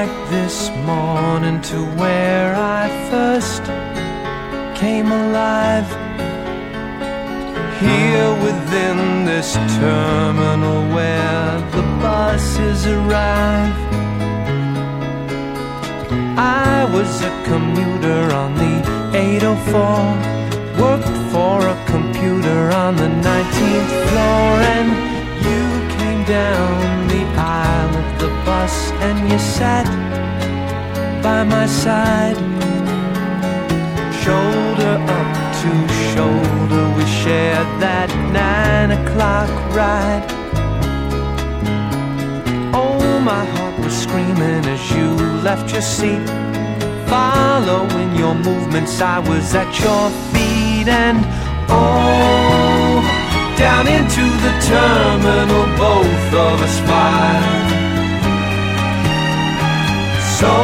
back this morning to where I first came alive. Here within this terminal where the buses arrive. I was a commuter on the 804, worked for a computer on the 19th floor, and you came down the aisle of the bus and you sat by my side, shoulder up to shoulder. We shared that nine o'clock ride. Oh, my heart was screaming as you left your seat. Following your movements, I was at your feet, and oh, down into the terminal, both of us filed. So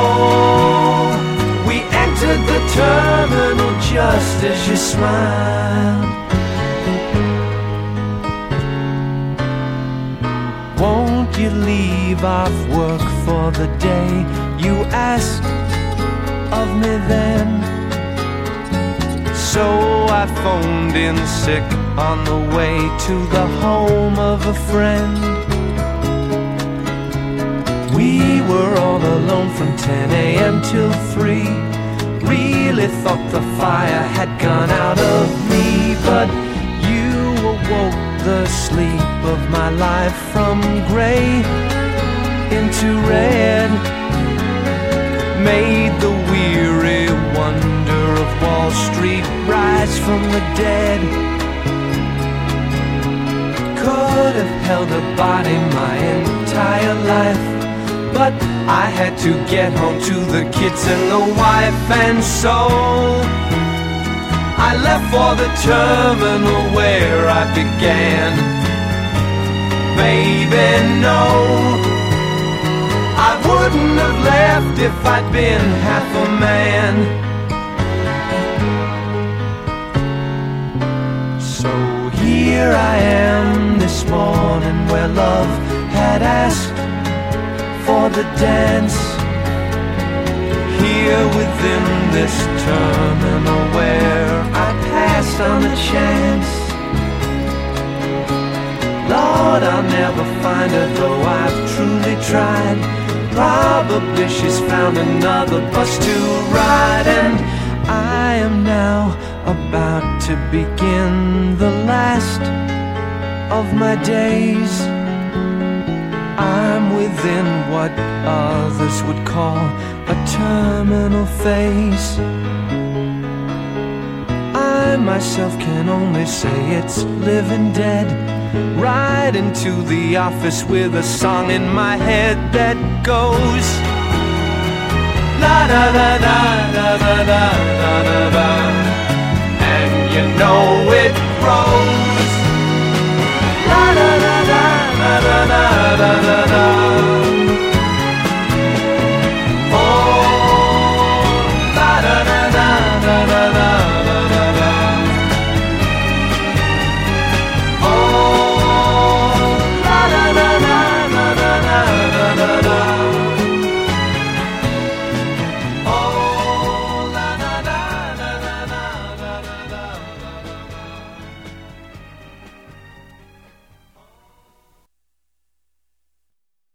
we entered the terminal just as you smiled. Won't you leave off work for the day? You asked of me then. So I phoned in sick on the way to the home of a friend. Alone from 10 a.m. till 3. Really thought the fire had gone out of me, but you awoke the sleep of my life from gray into red. Made the weary wonder of Wall Street rise from the dead. Could have held a body my entire life. But I had to get home to the kids and the wife, and so I left for the terminal where I began. Baby, no, I wouldn't have left if I'd been half a man. So here I am this morning where love had asked the dance here within this terminal where I passed on the chance. Lord, I'll never find her though I've truly tried. Probably she's found another bus to ride, and I am now about to begin the last of my days. I'm within what others would call a terminal phase. I myself can only say it's living dead. Right into the office with a song in my head that goes. La da da da da da da da da da. And you know it grows.